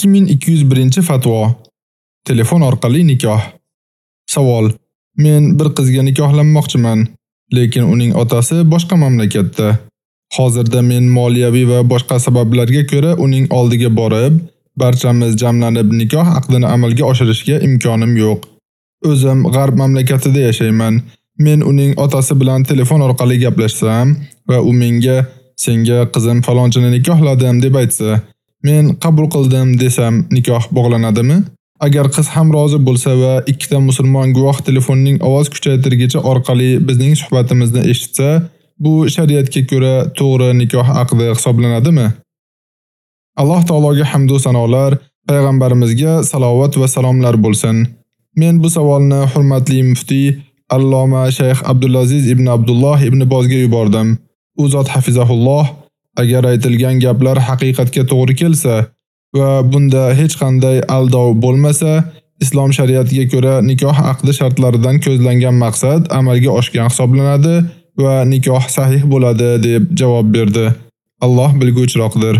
2201-fatvo. Telefon orqali nikoh. Savol: Men bir qizga nikohlanmoqchiman, lekin uning otasi boshqa mamlakatda. Hozirda men moliyaviy va boshqa sabablarga ko'ra uning oldiga borib, barchamiz jamlanib nikoh aqdini amalga oshirishga imkonim yo'q. O'zim g'arb mamlakatida yashayman. Men uning otasi bilan telefon orqali gaplashsam va u menga senga qizim falonchini nikohladim deb aytsa, men qabul qildim desam nikoh bog'lanadimi? Agar qiz ham rozi bo'lsa va ikkita musulmon guvoh telefonning ovoz kuchaytirgichi orqali bizning suhbatimizni eshitsa, bu shariatga ko'ra to'g'ri nikoh aqdi hisoblanadimi? Alloh taologa hamd va sanolar, payg'ambarimizga salovat va salomlar bo'lsin. Men bu savolni hurmatli muftiy Alloma Shayx Abdulaziz ibn Abdulloh ibn Bozga yubordim. U zot hafizahulloh agar aytilgan gaplar haqiqatga to'g'ri kelsa va bunda hech qanday aldov bo'lmasa, islom shariatiga ko'ra nikoh aqdi shartlaridan ko'zlangan maqsad amalga oshgan hisoblanadi va nikoh sahih bo'ladi deb javob berdi. Alloh bilguvchiroqdir.